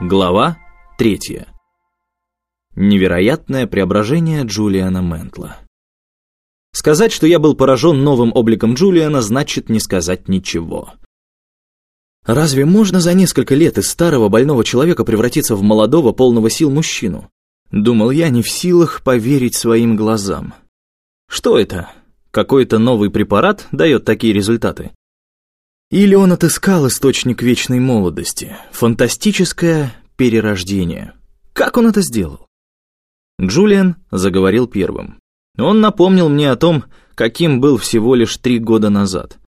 Глава третья. Невероятное преображение Джулиана Ментла. Сказать, что я был поражен новым обликом Джулиана, значит не сказать ничего. Разве можно за несколько лет из старого больного человека превратиться в молодого, полного сил мужчину? Думал я, не в силах поверить своим глазам. Что это? Какой-то новый препарат дает такие результаты? Или он отыскал источник вечной молодости, фантастическое перерождение. Как он это сделал? Джулиан заговорил первым. Он напомнил мне о том, каким был всего лишь три года назад.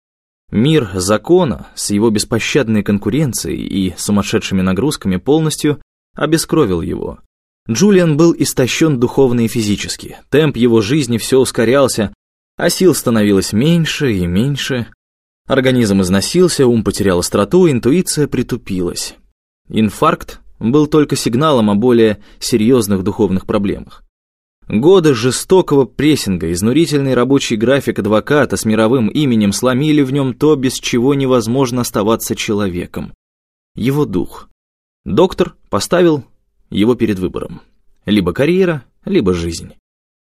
Мир закона с его беспощадной конкуренцией и сумасшедшими нагрузками полностью обескровил его. Джулиан был истощен духовно и физически, темп его жизни все ускорялся, а сил становилось меньше и меньше. Организм износился, ум потерял остроту, интуиция притупилась. Инфаркт был только сигналом о более серьезных духовных проблемах. Годы жестокого прессинга, изнурительный рабочий график адвоката с мировым именем сломили в нем то, без чего невозможно оставаться человеком. Его дух. Доктор поставил его перед выбором. Либо карьера, либо жизнь.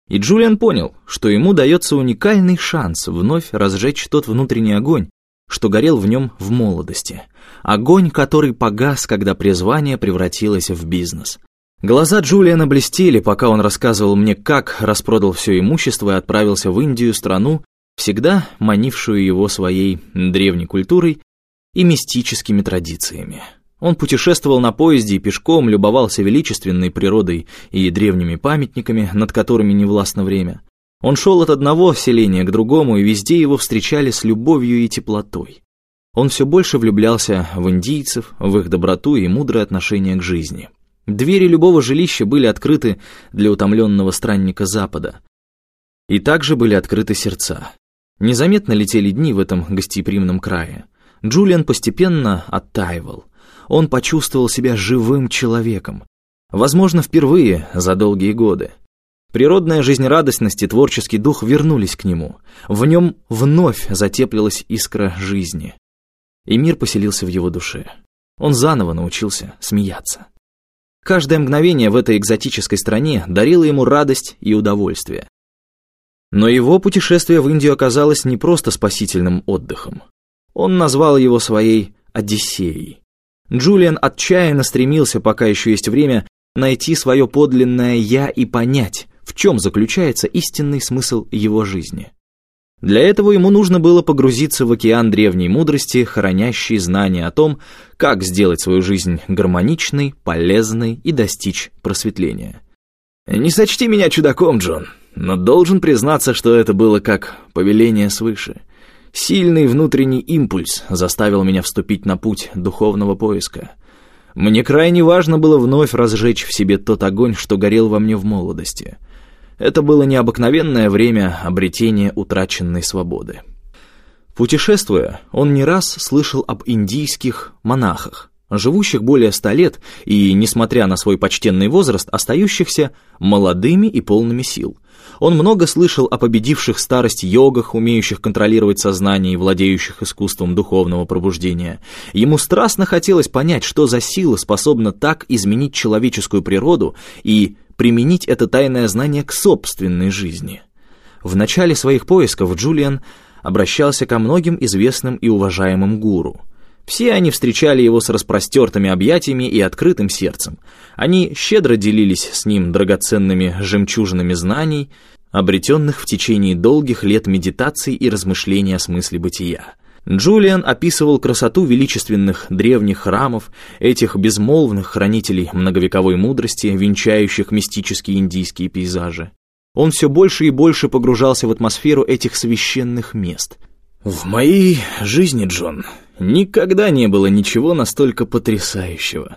И Джулиан понял, что ему дается уникальный шанс вновь разжечь тот внутренний огонь, что горел в нем в молодости. Огонь, который погас, когда призвание превратилось в бизнес. Глаза Джулиана блестели, пока он рассказывал мне, как распродал все имущество и отправился в Индию, страну, всегда манившую его своей древней культурой и мистическими традициями. Он путешествовал на поезде и пешком, любовался величественной природой и древними памятниками, над которыми не властно время. Он шел от одного селения к другому, и везде его встречали с любовью и теплотой. Он все больше влюблялся в индийцев, в их доброту и мудрое отношение к жизни. Двери любого жилища были открыты для утомленного странника Запада. И также были открыты сердца. Незаметно летели дни в этом гостеприимном крае. Джулиан постепенно оттаивал. Он почувствовал себя живым человеком. Возможно, впервые за долгие годы. Природная жизнерадостность и творческий дух вернулись к нему. В нем вновь затеплилась искра жизни. И мир поселился в его душе. Он заново научился смеяться. Каждое мгновение в этой экзотической стране дарило ему радость и удовольствие. Но его путешествие в Индию оказалось не просто спасительным отдыхом. Он назвал его своей «Одиссеей». Джулиан отчаянно стремился, пока еще есть время, найти свое подлинное «я» и понять, в чем заключается истинный смысл его жизни. Для этого ему нужно было погрузиться в океан древней мудрости, хранящий знания о том, как сделать свою жизнь гармоничной, полезной и достичь просветления. «Не сочти меня чудаком, Джон, но должен признаться, что это было как повеление свыше. Сильный внутренний импульс заставил меня вступить на путь духовного поиска. Мне крайне важно было вновь разжечь в себе тот огонь, что горел во мне в молодости». Это было необыкновенное время обретения утраченной свободы. Путешествуя, он не раз слышал об индийских монахах, живущих более ста лет и, несмотря на свой почтенный возраст, остающихся молодыми и полными сил. Он много слышал о победивших старость йогах, умеющих контролировать сознание и владеющих искусством духовного пробуждения. Ему страстно хотелось понять, что за сила способна так изменить человеческую природу и применить это тайное знание к собственной жизни. В начале своих поисков Джулиан обращался ко многим известным и уважаемым гуру. Все они встречали его с распростертыми объятиями и открытым сердцем. Они щедро делились с ним драгоценными жемчужинами знаний, обретенных в течение долгих лет медитаций и размышлений о смысле бытия. Джулиан описывал красоту величественных древних храмов, этих безмолвных хранителей многовековой мудрости, венчающих мистические индийские пейзажи. Он все больше и больше погружался в атмосферу этих священных мест. «В моей жизни, Джон, никогда не было ничего настолько потрясающего.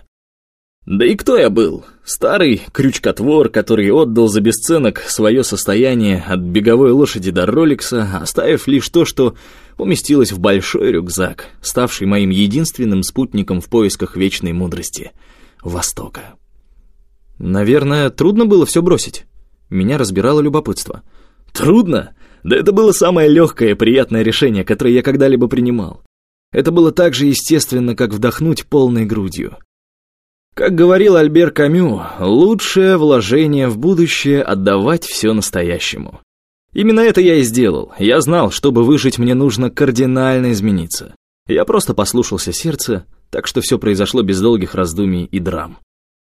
Да и кто я был? Старый крючкотвор, который отдал за бесценок свое состояние от беговой лошади до роликса, оставив лишь то, что уместилось в большой рюкзак, ставший моим единственным спутником в поисках вечной мудрости — Востока. Наверное, трудно было все бросить. Меня разбирало любопытство. Трудно? Да это было самое легкое и приятное решение, которое я когда-либо принимал. Это было так же естественно, как вдохнуть полной грудью. Как говорил Альбер Камю, лучшее вложение в будущее — отдавать все настоящему. Именно это я и сделал. Я знал, чтобы выжить, мне нужно кардинально измениться. Я просто послушался сердца, так что все произошло без долгих раздумий и драм.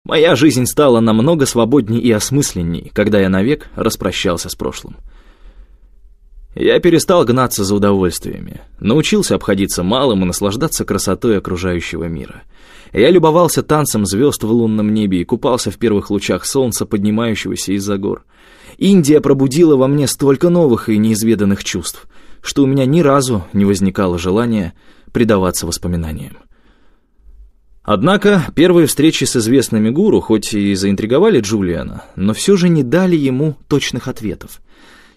Моя жизнь стала намного свободней и осмысленней, когда я навек распрощался с прошлым. Я перестал гнаться за удовольствиями, научился обходиться малым и наслаждаться красотой окружающего мира — я любовался танцем звезд в лунном небе и купался в первых лучах солнца, поднимающегося из-за гор. Индия пробудила во мне столько новых и неизведанных чувств, что у меня ни разу не возникало желания предаваться воспоминаниям. Однако первые встречи с известными гуру хоть и заинтриговали Джулиана, но все же не дали ему точных ответов.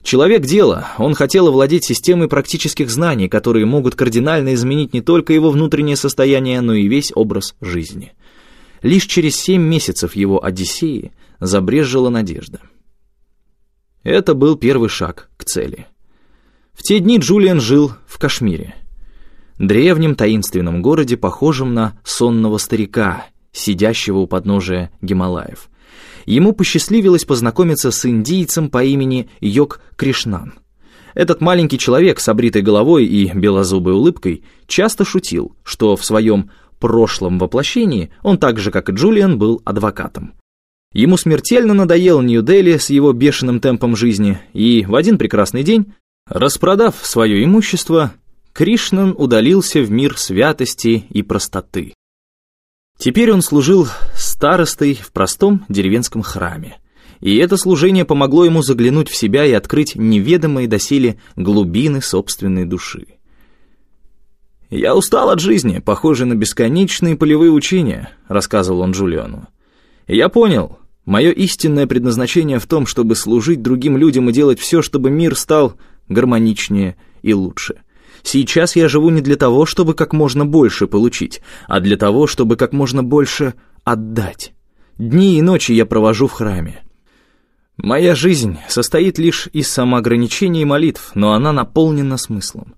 Человек дела, он хотел овладеть системой практических знаний, которые могут кардинально изменить не только его внутреннее состояние, но и весь образ жизни. Лишь через семь месяцев его Одиссеи забрежжила надежда. Это был первый шаг к цели. В те дни Джулиан жил в Кашмире, древнем таинственном городе, похожем на сонного старика, сидящего у подножия Гималаев ему посчастливилось познакомиться с индийцем по имени Йог Кришнан. Этот маленький человек с обритой головой и белозубой улыбкой часто шутил, что в своем прошлом воплощении он так же, как и Джулиан, был адвокатом. Ему смертельно надоел Нью-Дели с его бешеным темпом жизни, и в один прекрасный день, распродав свое имущество, Кришнан удалился в мир святости и простоты. Теперь он служил старостой в простом деревенском храме. И это служение помогло ему заглянуть в себя и открыть неведомые доселе глубины собственной души. «Я устал от жизни, похожей на бесконечные полевые учения», — рассказывал он Джулиону. «Я понял, мое истинное предназначение в том, чтобы служить другим людям и делать все, чтобы мир стал гармоничнее и лучше». Сейчас я живу не для того, чтобы как можно больше получить, а для того, чтобы как можно больше отдать. Дни и ночи я провожу в храме. Моя жизнь состоит лишь из самоограничений и молитв, но она наполнена смыслом.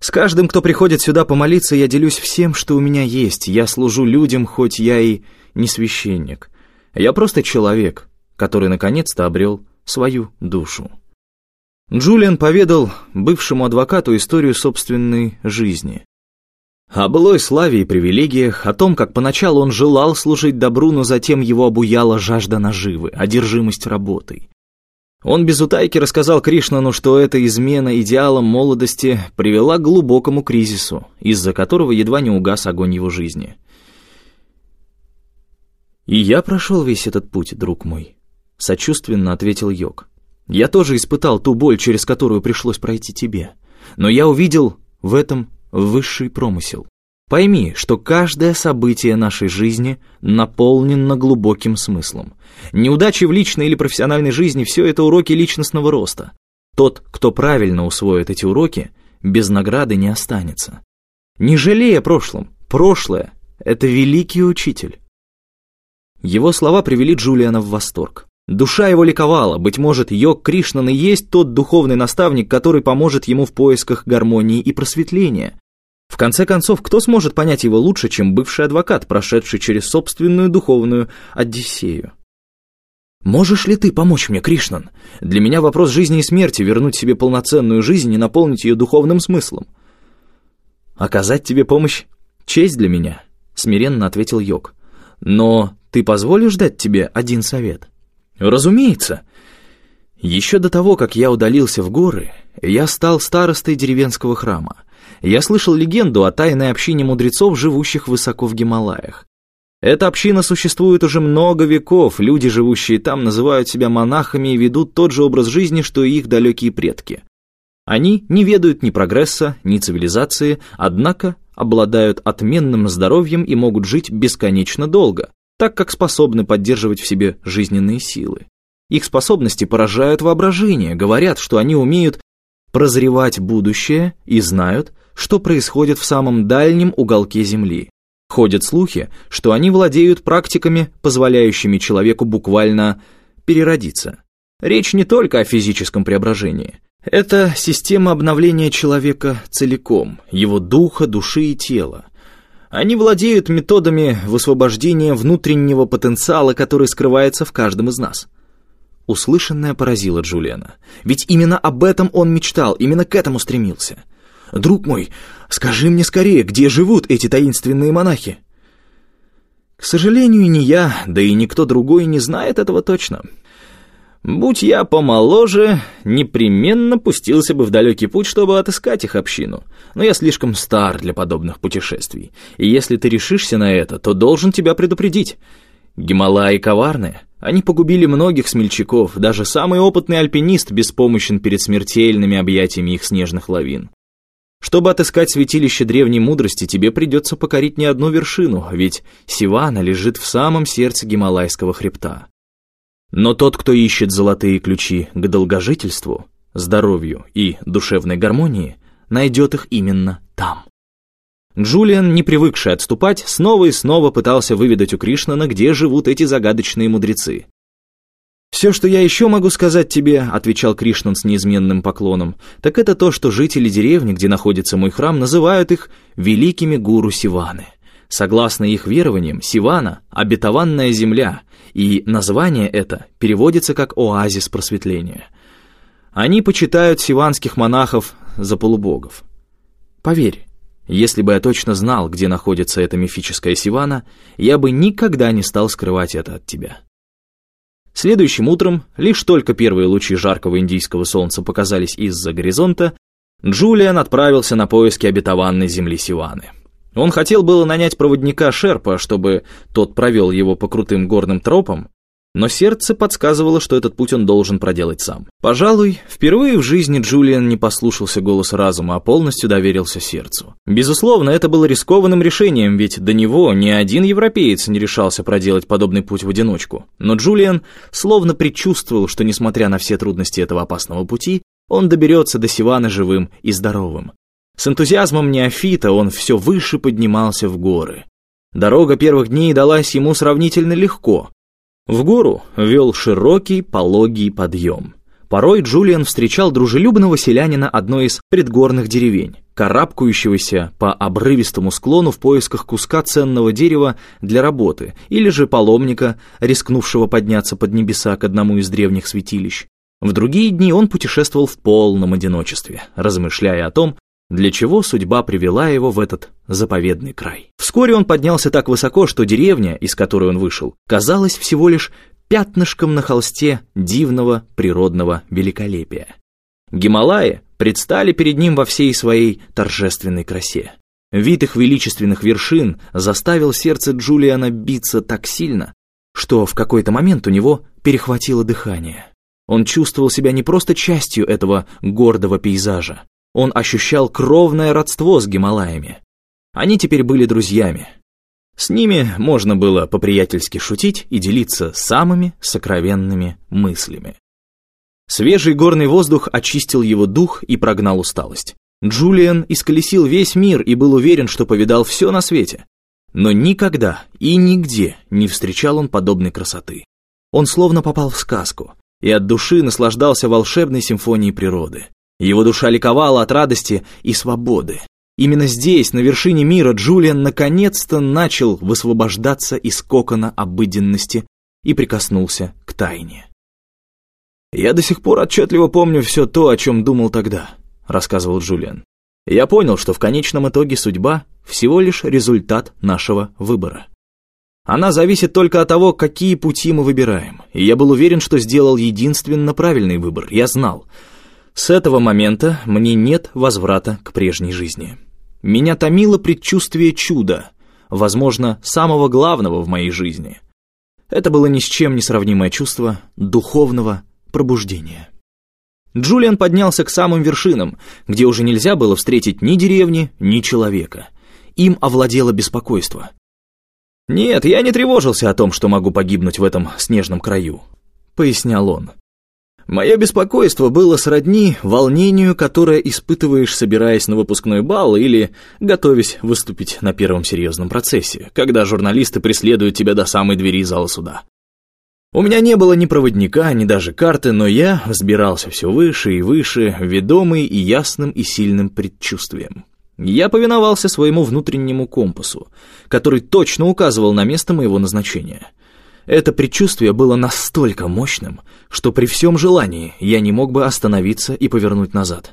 С каждым, кто приходит сюда помолиться, я делюсь всем, что у меня есть. Я служу людям, хоть я и не священник. Я просто человек, который наконец-то обрел свою душу. Джулиан поведал бывшему адвокату историю собственной жизни. О былой славе и привилегиях, о том, как поначалу он желал служить добру, но затем его обуяла жажда наживы, одержимость работой. Он без утайки рассказал Кришнану, что эта измена идеалам молодости привела к глубокому кризису, из-за которого едва не угас огонь его жизни. «И я прошел весь этот путь, друг мой», — сочувственно ответил Йог. Я тоже испытал ту боль, через которую пришлось пройти тебе. Но я увидел в этом высший промысел. Пойми, что каждое событие нашей жизни наполнено глубоким смыслом. Неудачи в личной или профессиональной жизни – все это уроки личностного роста. Тот, кто правильно усвоит эти уроки, без награды не останется. Не жалея прошлом, прошлое – это великий учитель. Его слова привели Джулиана в восторг. Душа его ликовала, быть может, Йог Кришнан и есть тот духовный наставник, который поможет ему в поисках гармонии и просветления. В конце концов, кто сможет понять его лучше, чем бывший адвокат, прошедший через собственную духовную Одиссею? «Можешь ли ты помочь мне, Кришнан? Для меня вопрос жизни и смерти, вернуть себе полноценную жизнь и наполнить ее духовным смыслом». «Оказать тебе помощь — честь для меня», — смиренно ответил Йог. «Но ты позволишь дать тебе один совет?» Разумеется. Еще до того, как я удалился в горы, я стал старостой деревенского храма. Я слышал легенду о тайной общине мудрецов, живущих высоко в Гималаях. Эта община существует уже много веков, люди, живущие там, называют себя монахами и ведут тот же образ жизни, что и их далекие предки. Они не ведают ни прогресса, ни цивилизации, однако обладают отменным здоровьем и могут жить бесконечно долго. Так как способны поддерживать в себе жизненные силы. Их способности поражают воображение, говорят, что они умеют прозревать будущее и знают, что происходит в самом дальнем уголке Земли. Ходят слухи, что они владеют практиками, позволяющими человеку буквально переродиться. Речь не только о физическом преображении. Это система обновления человека целиком, его духа, души и тела. Они владеют методами высвобождения внутреннего потенциала, который скрывается в каждом из нас. Услышанное поразило Джулиана. Ведь именно об этом он мечтал, именно к этому стремился. «Друг мой, скажи мне скорее, где живут эти таинственные монахи?» «К сожалению, ни я, да и никто другой не знает этого точно. Будь я помоложе, непременно пустился бы в далекий путь, чтобы отыскать их общину. Но я слишком стар для подобных путешествий. И если ты решишься на это, то должен тебя предупредить. Гималаи коварны. Они погубили многих смельчаков, даже самый опытный альпинист беспомощен перед смертельными объятиями их снежных лавин. Чтобы отыскать святилище древней мудрости, тебе придется покорить не одну вершину, ведь Сивана лежит в самом сердце Гималайского хребта. Но тот, кто ищет золотые ключи к долгожительству, здоровью и душевной гармонии, найдет их именно там. Джулиан, не привыкший отступать, снова и снова пытался выведать у Кришнана, где живут эти загадочные мудрецы. «Все, что я еще могу сказать тебе», — отвечал Кришнан с неизменным поклоном, «так это то, что жители деревни, где находится мой храм, называют их великими гуру Сиваны. Согласно их верованиям, Сивана — обетованная земля, и название это переводится как «оазис просветления». Они почитают сиванских монахов за полубогов. Поверь, если бы я точно знал, где находится эта мифическая Сивана, я бы никогда не стал скрывать это от тебя. Следующим утром, лишь только первые лучи жаркого индийского солнца показались из-за горизонта, Джулиан отправился на поиски обетованной земли Сиваны. Он хотел было нанять проводника Шерпа, чтобы тот провел его по крутым горным тропам, но сердце подсказывало, что этот путь он должен проделать сам. Пожалуй, впервые в жизни Джулиан не послушался голоса разума, а полностью доверился сердцу. Безусловно, это было рискованным решением, ведь до него ни один европеец не решался проделать подобный путь в одиночку. Но Джулиан словно предчувствовал, что несмотря на все трудности этого опасного пути, он доберется до Сивана живым и здоровым. С энтузиазмом неофита он все выше поднимался в горы. Дорога первых дней далась ему сравнительно легко. В гору вел широкий пологий подъем. Порой Джулиан встречал дружелюбного селянина одной из предгорных деревень, карабкающегося по обрывистому склону в поисках куска ценного дерева для работы, или же паломника, рискнувшего подняться под небеса к одному из древних святилищ. В другие дни он путешествовал в полном одиночестве, размышляя о том, для чего судьба привела его в этот заповедный край. Вскоре он поднялся так высоко, что деревня, из которой он вышел, казалась всего лишь пятнышком на холсте дивного природного великолепия. Гималаи предстали перед ним во всей своей торжественной красе. Вид их величественных вершин заставил сердце Джулиана биться так сильно, что в какой-то момент у него перехватило дыхание. Он чувствовал себя не просто частью этого гордого пейзажа, он ощущал кровное родство с Гималаями. Они теперь были друзьями. С ними можно было по-приятельски шутить и делиться самыми сокровенными мыслями. Свежий горный воздух очистил его дух и прогнал усталость. Джулиан исколесил весь мир и был уверен, что повидал все на свете. Но никогда и нигде не встречал он подобной красоты. Он словно попал в сказку и от души наслаждался волшебной симфонией природы. Его душа ликовала от радости и свободы. Именно здесь, на вершине мира, Джулиан наконец-то начал высвобождаться из кокона обыденности и прикоснулся к тайне. «Я до сих пор отчетливо помню все то, о чем думал тогда», — рассказывал Джулиан. «Я понял, что в конечном итоге судьба — всего лишь результат нашего выбора. Она зависит только от того, какие пути мы выбираем. И я был уверен, что сделал единственно правильный выбор. Я знал — с этого момента мне нет возврата к прежней жизни. Меня томило предчувствие чуда, возможно, самого главного в моей жизни. Это было ни с чем не сравнимое чувство духовного пробуждения. Джулиан поднялся к самым вершинам, где уже нельзя было встретить ни деревни, ни человека. Им овладело беспокойство. «Нет, я не тревожился о том, что могу погибнуть в этом снежном краю», — пояснял он. Мое беспокойство было сродни волнению, которое испытываешь, собираясь на выпускной бал или готовясь выступить на первом серьезном процессе, когда журналисты преследуют тебя до самой двери зала суда. У меня не было ни проводника, ни даже карты, но я взбирался все выше и выше, ведомый и ясным и сильным предчувствием. Я повиновался своему внутреннему компасу, который точно указывал на место моего назначения — это предчувствие было настолько мощным, что при всем желании я не мог бы остановиться и повернуть назад.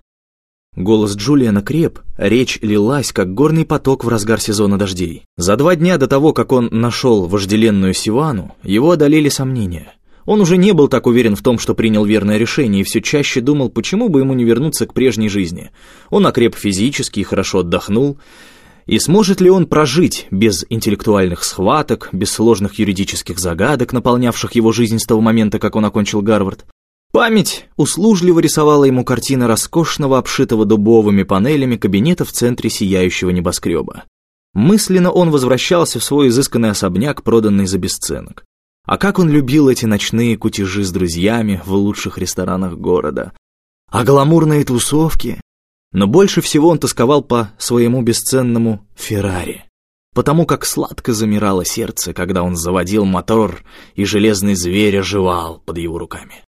Голос Джулиана креп, речь лилась, как горный поток в разгар сезона дождей. За два дня до того, как он нашел вожделенную Сивану, его одолели сомнения. Он уже не был так уверен в том, что принял верное решение, и все чаще думал, почему бы ему не вернуться к прежней жизни. Он окреп физически и хорошо отдохнул, и сможет ли он прожить без интеллектуальных схваток, без сложных юридических загадок, наполнявших его жизнь с того момента, как он окончил Гарвард? Память услужливо рисовала ему картины роскошного, обшитого дубовыми панелями кабинета в центре сияющего небоскреба. Мысленно он возвращался в свой изысканный особняк, проданный за бесценок. А как он любил эти ночные кутежи с друзьями в лучших ресторанах города. А гламурные тусовки, но больше всего он тосковал по своему бесценному Феррари, потому как сладко замирало сердце, когда он заводил мотор, и железный зверь оживал под его руками.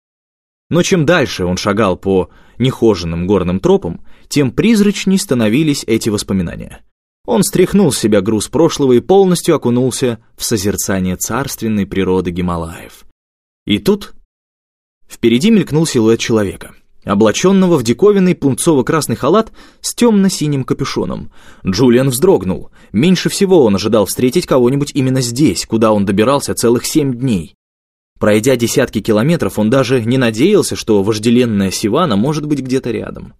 Но чем дальше он шагал по нехоженным горным тропам, тем призрачней становились эти воспоминания. Он стряхнул с себя груз прошлого и полностью окунулся в созерцание царственной природы Гималаев. И тут впереди мелькнул силуэт человека — облаченного в диковинный пунцово-красный халат с темно-синим капюшоном. Джулиан вздрогнул. Меньше всего он ожидал встретить кого-нибудь именно здесь, куда он добирался целых семь дней. Пройдя десятки километров, он даже не надеялся, что вожделенная Сивана может быть где-то рядом.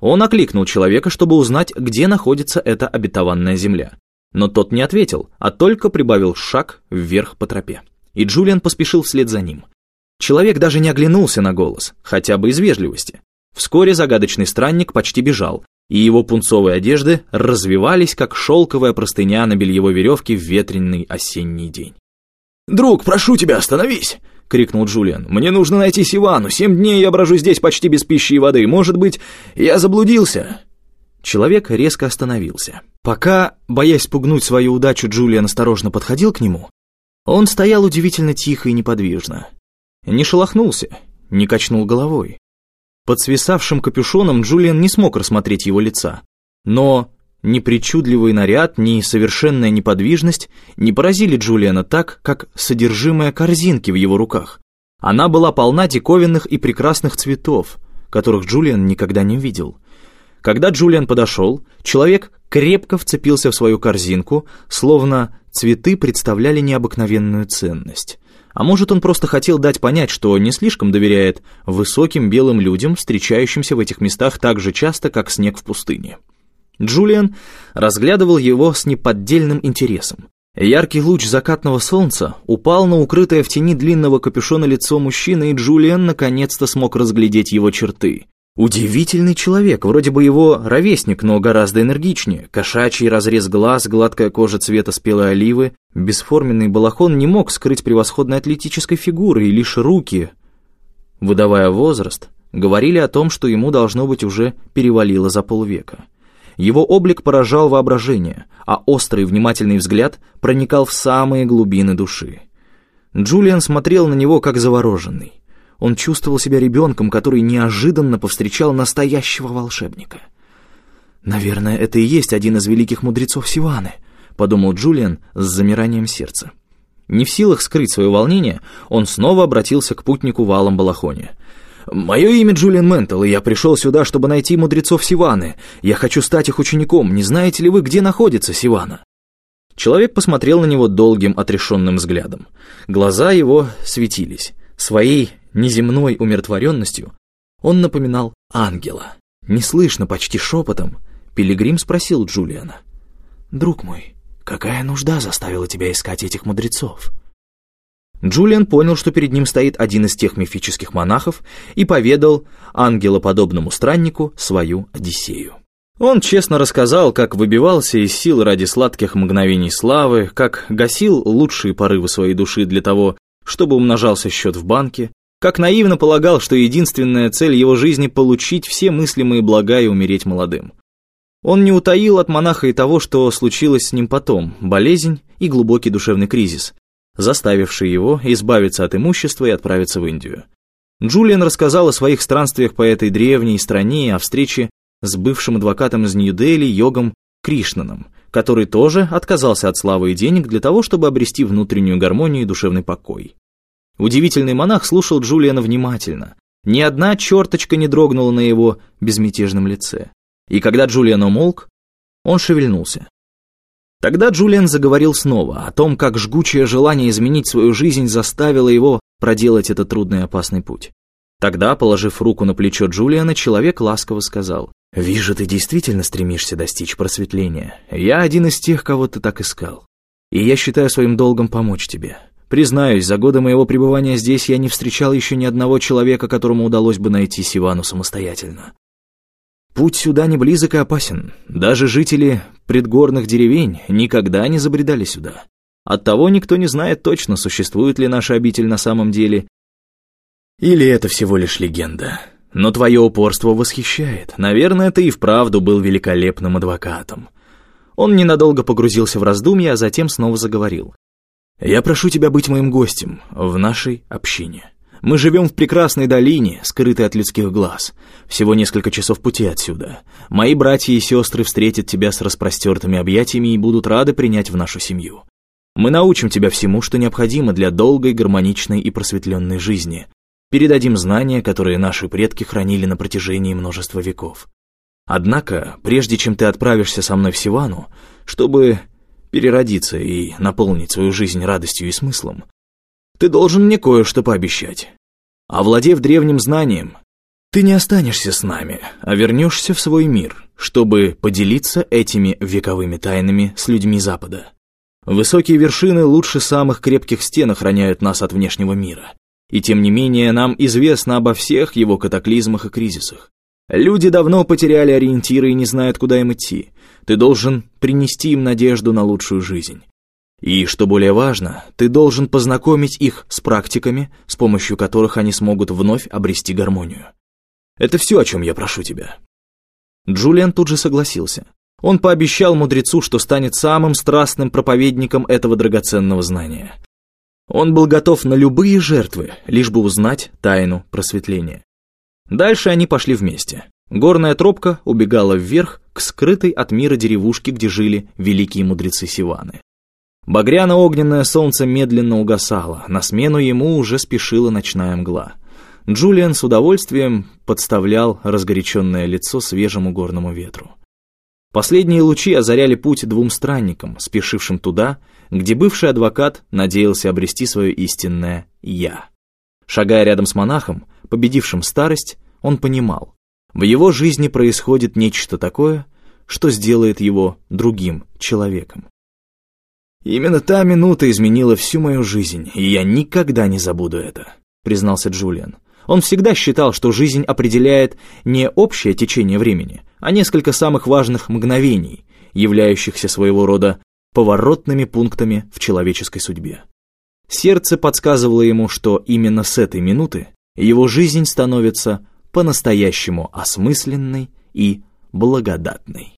Он окликнул человека, чтобы узнать, где находится эта обетованная земля. Но тот не ответил, а только прибавил шаг вверх по тропе. И Джулиан поспешил вслед за ним. Человек даже не оглянулся на голос, хотя бы из вежливости. Вскоре загадочный странник почти бежал, и его пунцовые одежды развивались, как шелковая простыня на бельевой веревке в ветреный осенний день. «Друг, прошу тебя, остановись!» — крикнул Джулиан. «Мне нужно найти Сивану. Семь дней я брожу здесь почти без пищи и воды. Может быть, я заблудился?» Человек резко остановился. Пока, боясь спугнуть свою удачу, Джулиан осторожно подходил к нему, он стоял удивительно тихо и неподвижно. Не шелохнулся, не качнул головой. Под свисавшим капюшоном Джулиан не смог рассмотреть его лица. Но ни причудливый наряд, ни совершенная неподвижность не поразили Джулиана так, как содержимое корзинки в его руках. Она была полна диковинных и прекрасных цветов, которых Джулиан никогда не видел. Когда Джулиан подошел, человек крепко вцепился в свою корзинку, словно цветы представляли необыкновенную ценность. А может, он просто хотел дать понять, что не слишком доверяет высоким белым людям, встречающимся в этих местах так же часто, как снег в пустыне. Джулиан разглядывал его с неподдельным интересом. Яркий луч закатного солнца упал на укрытое в тени длинного капюшона лицо мужчины, и Джулиан наконец-то смог разглядеть его черты. Удивительный человек, вроде бы его ровесник, но гораздо энергичнее. Кошачий разрез глаз, гладкая кожа цвета спелой оливы. Бесформенный балахон не мог скрыть превосходной атлетической фигуры, и лишь руки, выдавая возраст, говорили о том, что ему должно быть уже перевалило за полвека. Его облик поражал воображение, а острый внимательный взгляд проникал в самые глубины души. Джулиан смотрел на него как завороженный. Он чувствовал себя ребенком, который неожиданно повстречал настоящего волшебника. «Наверное, это и есть один из великих мудрецов Сиваны», — подумал Джулиан с замиранием сердца. Не в силах скрыть свое волнение, он снова обратился к путнику в алом балахоне. «Мое имя Джулиан Ментл, и я пришел сюда, чтобы найти мудрецов Сиваны. Я хочу стать их учеником. Не знаете ли вы, где находится Сивана?» Человек посмотрел на него долгим отрешенным взглядом. Глаза его светились. Своей неземной умиротворенностью он напоминал ангела. Неслышно, почти шепотом, Пилигрим спросил Джулиана. «Друг мой, какая нужда заставила тебя искать этих мудрецов?» Джулиан понял, что перед ним стоит один из тех мифических монахов и поведал ангелоподобному страннику свою Одиссею. Он честно рассказал, как выбивался из сил ради сладких мгновений славы, как гасил лучшие порывы своей души для того, чтобы умножался счет в банке, как наивно полагал, что единственная цель его жизни – получить все мыслимые блага и умереть молодым. Он не утаил от монаха и того, что случилось с ним потом – болезнь и глубокий душевный кризис, заставивший его избавиться от имущества и отправиться в Индию. Джулиан рассказал о своих странствиях по этой древней стране и о встрече с бывшим адвокатом из Нью-Дели, йогом Кришнаном, который тоже отказался от славы и денег для того, чтобы обрести внутреннюю гармонию и душевный покой. Удивительный монах слушал Джулиана внимательно. Ни одна черточка не дрогнула на его безмятежном лице. И когда Джулиан умолк, он шевельнулся. Тогда Джулиан заговорил снова о том, как жгучее желание изменить свою жизнь заставило его проделать этот трудный и опасный путь. Тогда, положив руку на плечо Джулиана, человек ласково сказал, «Вижу, ты действительно стремишься достичь просветления. Я один из тех, кого ты так искал. И я считаю своим долгом помочь тебе. Признаюсь, за годы моего пребывания здесь я не встречал еще ни одного человека, которому удалось бы найти Сивану самостоятельно. Путь сюда не близок и опасен. Даже жители предгорных деревень никогда не забредали сюда. Оттого никто не знает точно, существует ли наша обитель на самом деле, или это всего лишь легенда. Но твое упорство восхищает. Наверное, ты и вправду был великолепным адвокатом. Он ненадолго погрузился в раздумья, а затем снова заговорил. «Я прошу тебя быть моим гостем в нашей общине. Мы живем в прекрасной долине, скрытой от людских глаз. Всего несколько часов пути отсюда. Мои братья и сестры встретят тебя с распростертыми объятиями и будут рады принять в нашу семью. Мы научим тебя всему, что необходимо для долгой, гармоничной и просветленной жизни, передадим знания, которые наши предки хранили на протяжении множества веков. Однако, прежде чем ты отправишься со мной в Сивану, чтобы переродиться и наполнить свою жизнь радостью и смыслом, ты должен мне кое-что пообещать. Овладев древним знанием, ты не останешься с нами, а вернешься в свой мир, чтобы поделиться этими вековыми тайнами с людьми Запада. Высокие вершины лучше самых крепких стен охраняют нас от внешнего мира. И тем не менее нам известно обо всех его катаклизмах и кризисах. Люди давно потеряли ориентиры и не знают, куда им идти. Ты должен принести им надежду на лучшую жизнь. И, что более важно, ты должен познакомить их с практиками, с помощью которых они смогут вновь обрести гармонию. Это все, о чем я прошу тебя». Джулиан тут же согласился. Он пообещал мудрецу, что станет самым страстным проповедником этого драгоценного знания. Он был готов на любые жертвы, лишь бы узнать тайну просветления. Дальше они пошли вместе. Горная тропка убегала вверх к скрытой от мира деревушке, где жили великие мудрецы Сиваны. Багряно-огненное солнце медленно угасало, на смену ему уже спешила ночная мгла. Джулиан с удовольствием подставлял разгоряченное лицо свежему горному ветру. Последние лучи озаряли путь двум странникам, спешившим туда, где бывший адвокат надеялся обрести свое истинное «я». Шагая рядом с монахом, победившим старость, он понимал, в его жизни происходит нечто такое, что сделает его другим человеком. «Именно та минута изменила всю мою жизнь, и я никогда не забуду это», признался Джулиан. Он всегда считал, что жизнь определяет не общее течение времени, а несколько самых важных мгновений, являющихся своего рода поворотными пунктами в человеческой судьбе. Сердце подсказывало ему, что именно с этой минуты его жизнь становится по-настоящему осмысленной и благодатной.